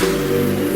Música